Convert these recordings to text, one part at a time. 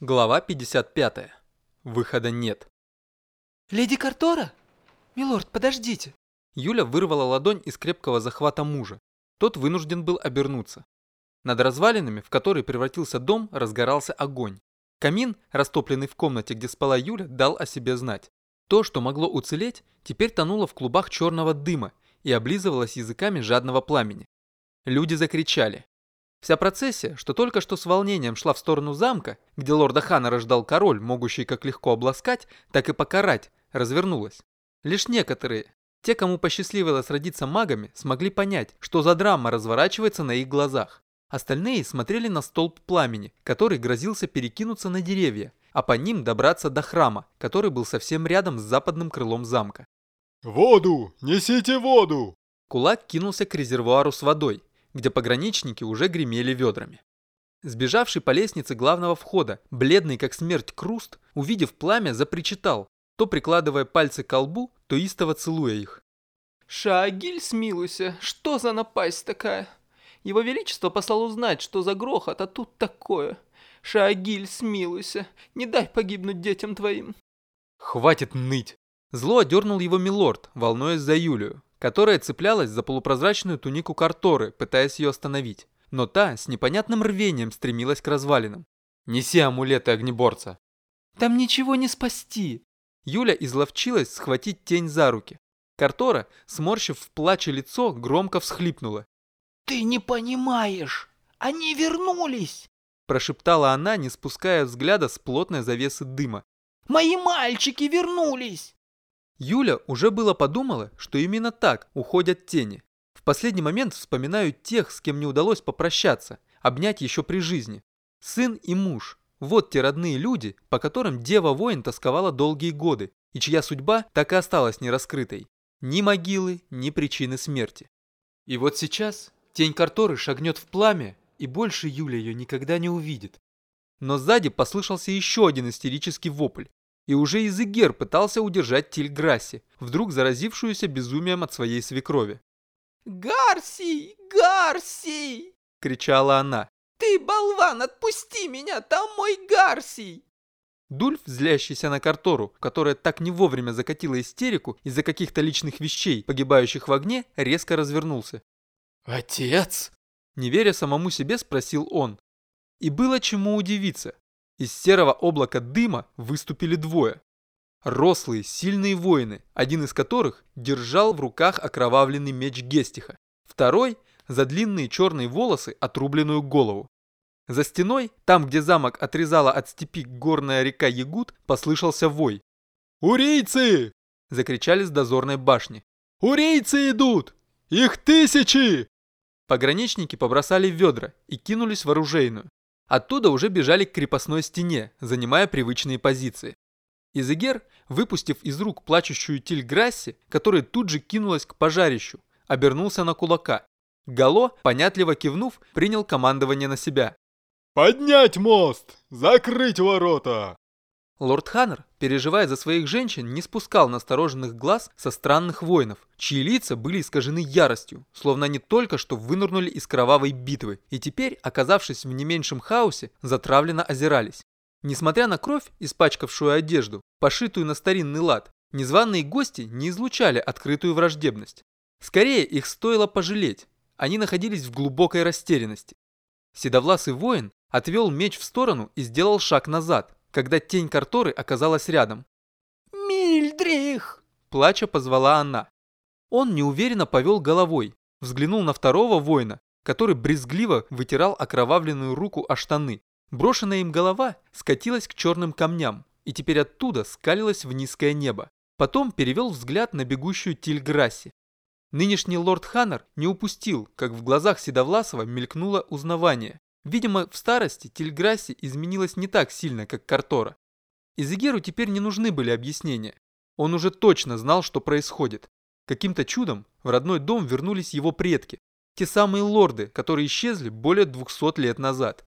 Глава 55. Выхода нет. «Леди Картора? Милорд, подождите!» Юля вырвала ладонь из крепкого захвата мужа. Тот вынужден был обернуться. Над развалинами, в которые превратился дом, разгорался огонь. Камин, растопленный в комнате, где спала Юля, дал о себе знать. То, что могло уцелеть, теперь тонуло в клубах черного дыма и облизывалось языками жадного пламени. Люди закричали. Вся процессия, что только что с волнением шла в сторону замка, где лорда Ханнера ждал король, могущий как легко обласкать, так и покарать, развернулась. Лишь некоторые, те, кому посчастливилось родиться магами, смогли понять, что за драма разворачивается на их глазах. Остальные смотрели на столб пламени, который грозился перекинуться на деревья, а по ним добраться до храма, который был совсем рядом с западным крылом замка. «Воду! Несите воду!» Кулак кинулся к резервуару с водой, где пограничники уже гремели ведрами. Сбежавший по лестнице главного входа, бледный как смерть Круст, увидев пламя, запричитал, то прикладывая пальцы к колбу, то истово целуя их. «Шаагиль, смилуйся, что за напасть такая? Его Величество послал узнать, что за грохот, а тут такое. Шаагиль, смилуйся, не дай погибнуть детям твоим». «Хватит ныть!» Зло одернул его милорд, волнуясь за Юлию которая цеплялась за полупрозрачную тунику Карторы, пытаясь ее остановить. Но та с непонятным рвением стремилась к развалинам. «Неси амулеты огнеборца!» «Там ничего не спасти!» Юля изловчилась схватить тень за руки. Картора, сморщив в плаче лицо, громко всхлипнула. «Ты не понимаешь! Они вернулись!» Прошептала она, не спуская взгляда с плотной завесы дыма. «Мои мальчики вернулись!» Юля уже было подумала, что именно так уходят тени. В последний момент вспоминаю тех, с кем не удалось попрощаться, обнять еще при жизни. Сын и муж. Вот те родные люди, по которым дева-воин тосковала долгие годы, и чья судьба так и осталась нераскрытой. Ни могилы, ни причины смерти. И вот сейчас тень Карторы шагнет в пламя, и больше Юля ее никогда не увидит. Но сзади послышался еще один истерический вопль. И уже Изегер пытался удержать Тильграсси, вдруг заразившуюся безумием от своей свекрови. «Гарсий! Гарсий!» — кричала она. «Ты, болван, отпусти меня! Там мой Гарсий!» Дульф, злящийся на Картору, которая так не вовремя закатила истерику из-за каких-то личных вещей, погибающих в огне, резко развернулся. «Отец?» Не веря самому себе, спросил он. И было чему удивиться. Из серого облака дыма выступили двое. Рослые, сильные воины, один из которых держал в руках окровавленный меч Гестиха, второй – за длинные черные волосы отрубленную голову. За стеной, там, где замок отрезала от степи горная река Ягут, послышался вой. «Урийцы!» – закричали с дозорной башни. «Урийцы идут! Их тысячи!» Пограничники побросали ведра и кинулись в оружейную. Оттуда уже бежали к крепостной стене, занимая привычные позиции. Изегер, выпустив из рук плачущую Тиль Грасси, которая тут же кинулась к пожарищу, обернулся на кулака. Гало, понятливо кивнув, принял командование на себя. «Поднять мост! Закрыть ворота!» Лорд Ханнер, переживая за своих женщин, не спускал настороженных глаз со странных воинов, чьи лица были искажены яростью, словно они только что вынырнули из кровавой битвы и теперь, оказавшись в не меньшем хаосе, затравленно озирались. Несмотря на кровь, испачкавшую одежду, пошитую на старинный лад, незваные гости не излучали открытую враждебность. Скорее, их стоило пожалеть. Они находились в глубокой растерянности. Седовласый воин отвел меч в сторону и сделал шаг назад, когда тень Карторы оказалась рядом. «Мильдрих!» – плача позвала она. Он неуверенно повел головой, взглянул на второго воина, который брезгливо вытирал окровавленную руку о штаны. Брошенная им голова скатилась к черным камням и теперь оттуда скалилась в низкое небо. Потом перевел взгляд на бегущую Тильграсси. Нынешний лорд Ханнер не упустил, как в глазах Седовласова мелькнуло узнавание. Видимо, в старости Тильграсси изменилась не так сильно, как Картора. Изегеру теперь не нужны были объяснения. Он уже точно знал, что происходит. Каким-то чудом в родной дом вернулись его предки. Те самые лорды, которые исчезли более 200 лет назад.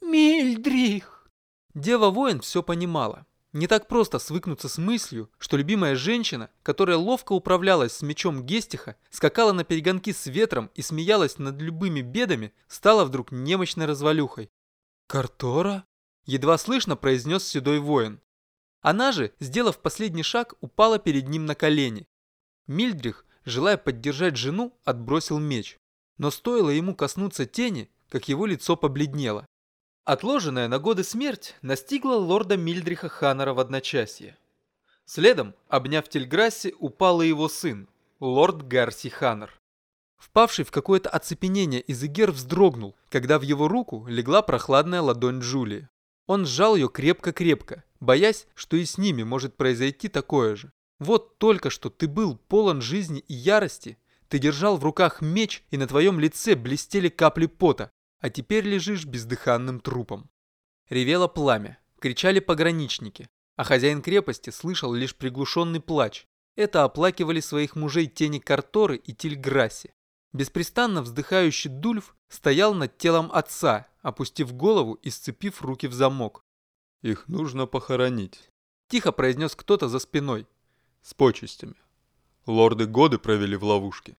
«Мильдрих!» Дева-воин все понимала. Не так просто свыкнуться с мыслью, что любимая женщина, которая ловко управлялась с мечом Гестиха, скакала на перегонки с ветром и смеялась над любыми бедами, стала вдруг немощной развалюхой. «Картора?» Едва слышно произнес седой воин. Она же, сделав последний шаг, упала перед ним на колени. Мильдрих, желая поддержать жену, отбросил меч. Но стоило ему коснуться тени, как его лицо побледнело. Отложенная на годы смерть настигла лорда Мильдриха Ханнера в одночасье. Следом, обняв Тельграсси, упал и его сын, лорд Гарси Ханнер. Впавший в какое-то оцепенение Изегер вздрогнул, когда в его руку легла прохладная ладонь Джулии. Он сжал ее крепко-крепко, боясь, что и с ними может произойти такое же. Вот только что ты был полон жизни и ярости, ты держал в руках меч, и на твоем лице блестели капли пота, а теперь лежишь бездыханным трупом. Ревело пламя, кричали пограничники, а хозяин крепости слышал лишь приглушенный плач. Это оплакивали своих мужей тени Карторы и Тильграси. Беспрестанно вздыхающий Дульф стоял над телом отца, опустив голову и сцепив руки в замок. «Их нужно похоронить», – тихо произнес кто-то за спиной. «С почестями. Лорды годы провели в ловушке».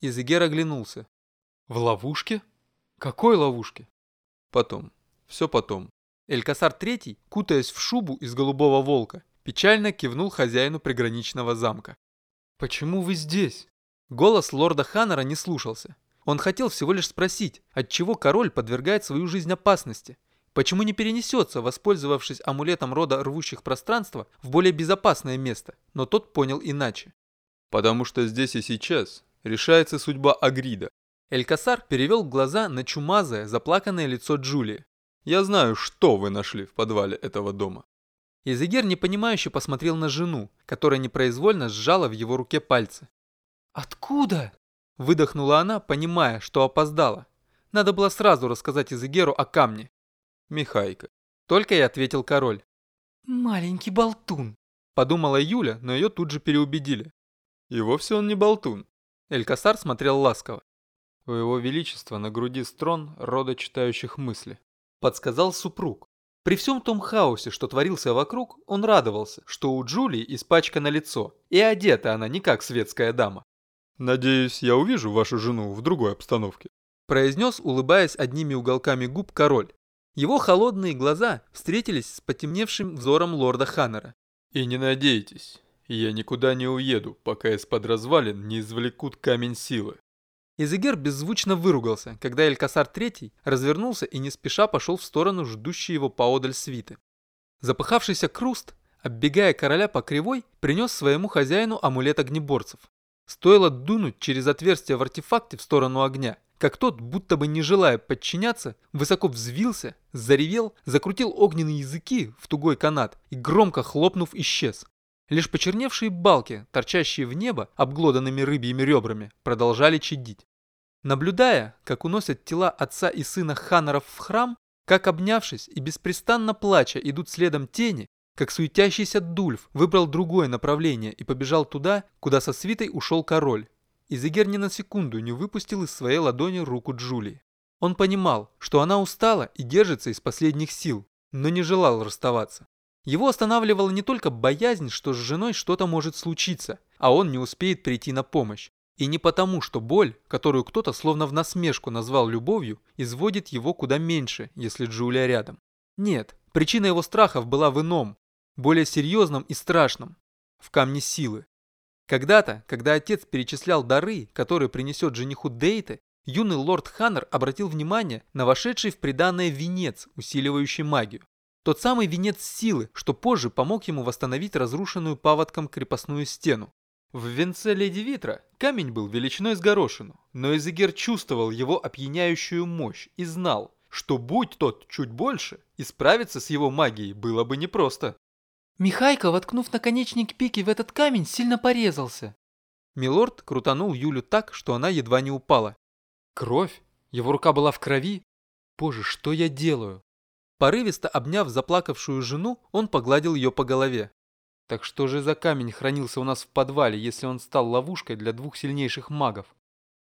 Изегер оглянулся. «В ловушке? Какой ловушке?» «Потом. Все потом». Элькасар Третий, кутаясь в шубу из голубого волка, печально кивнул хозяину приграничного замка. «Почему вы здесь?» Голос лорда Ханнера не слушался. Он хотел всего лишь спросить, отчего король подвергает свою жизнь опасности. Почему не перенесется, воспользовавшись амулетом рода рвущих пространства, в более безопасное место? Но тот понял иначе. «Потому что здесь и сейчас решается судьба Агрида». Элькасар перевел глаза на чумазое, заплаканное лицо Джулии. «Я знаю, что вы нашли в подвале этого дома». Изегер непонимающе посмотрел на жену, которая непроизвольно сжала в его руке пальцы. «Откуда?» – выдохнула она, понимая, что опоздала. Надо было сразу рассказать Изегеру о камне. «Михайка», – только и ответил король. «Маленький болтун», – подумала Юля, но ее тут же переубедили. «И вовсе он не болтун». Элькасар смотрел ласково. «У его величества на груди строн рода читающих мысли», – подсказал супруг. При всем том хаосе, что творился вокруг, он радовался, что у Джулии испачкано лицо, и одета она не как светская дама. «Надеюсь, я увижу вашу жену в другой обстановке», произнес, улыбаясь одними уголками губ король. Его холодные глаза встретились с потемневшим взором лорда Ханнера. «И не надейтесь, я никуда не уеду, пока из-под развалин не извлекут камень силы». Изегер беззвучно выругался, когда Элькасар III развернулся и не спеша пошел в сторону ждущей его поодаль свиты. Запыхавшийся Круст, оббегая короля по кривой, принес своему хозяину амулет огнеборцев. Стоило дунуть через отверстие в артефакте в сторону огня, как тот, будто бы не желая подчиняться, высоко взвился, заревел, закрутил огненные языки в тугой канат и громко хлопнув исчез. Лишь почерневшие балки, торчащие в небо обглоданными рыбьими ребрами, продолжали чадить. Наблюдая, как уносят тела отца и сына Ханнеров в храм, как обнявшись и беспрестанно плача идут следом тени, как суетящийся Дульф выбрал другое направление и побежал туда, куда со свитой ушел король. Изегер ни на секунду не выпустил из своей ладони руку Джулии. Он понимал, что она устала и держится из последних сил, но не желал расставаться. Его останавливала не только боязнь, что с женой что-то может случиться, а он не успеет прийти на помощь. И не потому, что боль, которую кто-то словно в насмешку назвал любовью, изводит его куда меньше, если Джулия рядом. Нет, причина его страхов была в ином, более серьезном и страшном, в камне силы. Когда-то, когда отец перечислял дары, которые принесет жениху Дейте, юный лорд Ханнер обратил внимание на вошедший в приданное венец, усиливающий магию. Тот самый венец силы, что позже помог ему восстановить разрушенную паводком крепостную стену. В венце Леди Витра камень был величиной с горошину, но Изегер чувствовал его опьяняющую мощь и знал, что будь тот чуть больше, исправиться с его магией было бы непросто. Михайка, воткнув наконечник пики в этот камень, сильно порезался. Милорд крутанул Юлю так, что она едва не упала. Кровь? Его рука была в крови? Боже, что я делаю? Порывисто обняв заплакавшую жену, он погладил ее по голове. Так что же за камень хранился у нас в подвале, если он стал ловушкой для двух сильнейших магов?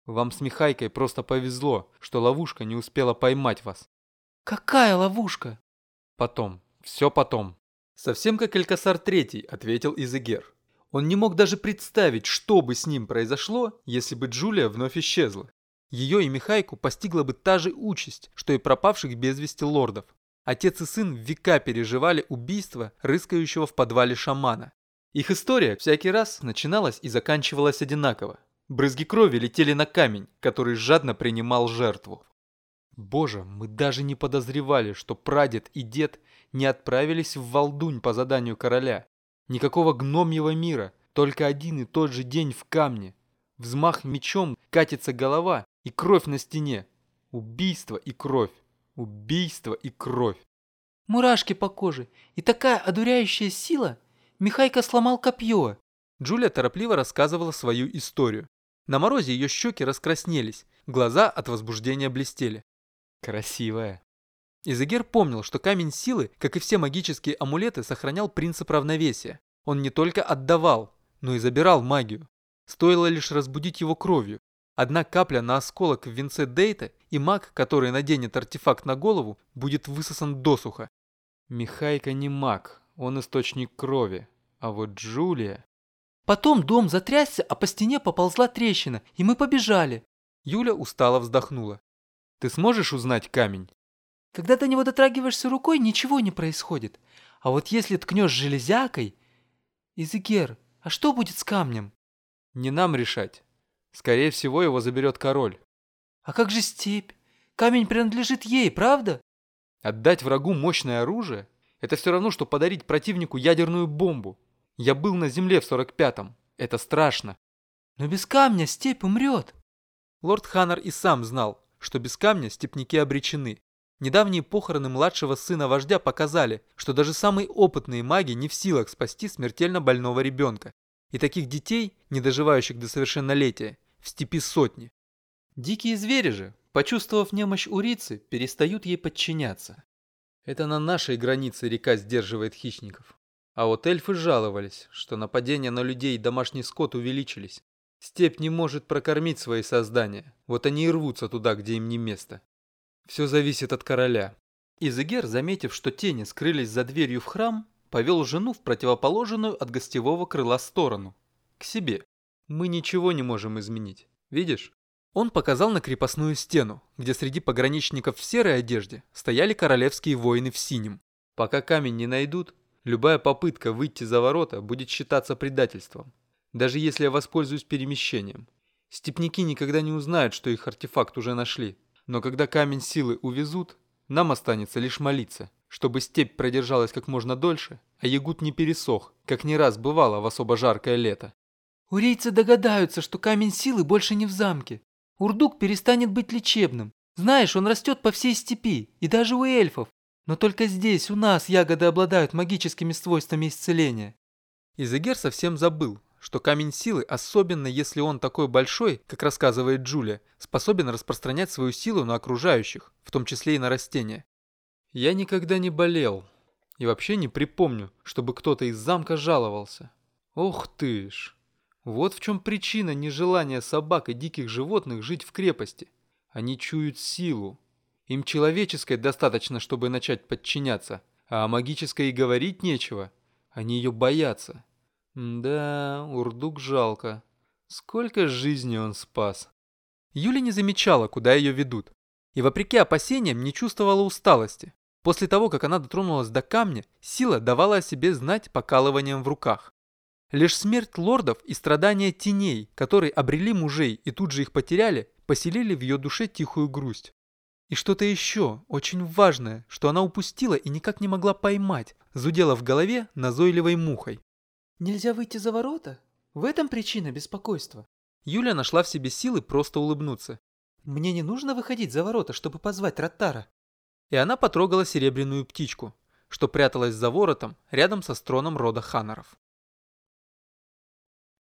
Вам с Михайкой просто повезло, что ловушка не успела поймать вас. Какая ловушка? Потом. Все потом. «Совсем как Элькасар Третий», — ответил Изегер. Он не мог даже представить, что бы с ним произошло, если бы Джулия вновь исчезла. Ее и Михайку постигла бы та же участь, что и пропавших без вести лордов. Отец и сын века переживали убийство рыскающего в подвале шамана. Их история всякий раз начиналась и заканчивалась одинаково. Брызги крови летели на камень, который жадно принимал жертву. Боже, мы даже не подозревали, что прадед и дед не отправились в Валдунь по заданию короля. Никакого гномьего мира, только один и тот же день в камне. Взмах мечом, катится голова и кровь на стене. Убийство и кровь. Убийство и кровь. Мурашки по коже. И такая одуряющая сила. Михайка сломал копье. Джулия торопливо рассказывала свою историю. На морозе ее щеки раскраснелись, глаза от возбуждения блестели. Красивая. Изегер помнил, что камень силы, как и все магические амулеты, сохранял принцип равновесия. Он не только отдавал, но и забирал магию. Стоило лишь разбудить его кровью. Одна капля на осколок в венце Дейта, и маг, который наденет артефакт на голову, будет высосан досуха. Михайка не маг, он источник крови. А вот Джулия... Потом дом затрясся, а по стене поползла трещина, и мы побежали. Юля устало вздохнула. Ты сможешь узнать камень? Когда до него дотрагиваешься рукой, ничего не происходит. А вот если ткнешь железякой... Изегер, а что будет с камнем? Не нам решать. Скорее всего, его заберет король. А как же степь? Камень принадлежит ей, правда? Отдать врагу мощное оружие – это все равно, что подарить противнику ядерную бомбу. Я был на земле в 45-м. Это страшно. Но без камня степь умрет. Лорд Ханнер и сам знал, что без камня степняки обречены. Недавние похороны младшего сына вождя показали, что даже самые опытные маги не в силах спасти смертельно больного ребенка. И таких детей, не доживающих до совершеннолетия, в степи сотни. Дикие звери же, почувствовав немощь урицы, перестают ей подчиняться. Это на нашей границе река сдерживает хищников. А вот эльфы жаловались, что нападения на людей и домашний скот увеличились. Степь не может прокормить свои создания, вот они и рвутся туда, где им не место. Все зависит от короля. Изегер, заметив, что тени скрылись за дверью в храм, повел жену в противоположную от гостевого крыла сторону. К себе. Мы ничего не можем изменить. Видишь? Он показал на крепостную стену, где среди пограничников в серой одежде стояли королевские воины в синем. Пока камень не найдут, любая попытка выйти за ворота будет считаться предательством. Даже если я воспользуюсь перемещением. Степники никогда не узнают, что их артефакт уже нашли. Но когда камень силы увезут, нам останется лишь молиться, чтобы степь продержалась как можно дольше, а ягут не пересох, как не раз бывало в особо жаркое лето. Урейцы догадаются, что камень силы больше не в замке. Урдук перестанет быть лечебным. Знаешь, он растет по всей степи, и даже у эльфов. Но только здесь, у нас, ягоды обладают магическими свойствами исцеления. Изегер совсем забыл, что камень силы, особенно если он такой большой, как рассказывает Джулия, способен распространять свою силу на окружающих, в том числе и на растения. Я никогда не болел. И вообще не припомню, чтобы кто-то из замка жаловался. Ох ты ж! Вот в чем причина нежелания собак и диких животных жить в крепости. Они чуют силу. Им человеческой достаточно, чтобы начать подчиняться, а о магической и говорить нечего. Они ее боятся. Да, Урдук жалко. Сколько жизней он спас. Юля не замечала, куда ее ведут. И вопреки опасениям не чувствовала усталости. После того, как она дотронулась до камня, сила давала о себе знать покалыванием в руках. Лишь смерть лордов и страдания теней, которые обрели мужей и тут же их потеряли, поселили в ее душе тихую грусть. И что-то еще, очень важное, что она упустила и никак не могла поймать, зудело в голове назойливой мухой. «Нельзя выйти за ворота? В этом причина беспокойства?» Юля нашла в себе силы просто улыбнуться. «Мне не нужно выходить за ворота, чтобы позвать Раттара». И она потрогала серебряную птичку, что пряталась за воротом рядом со строном рода Ханнеров.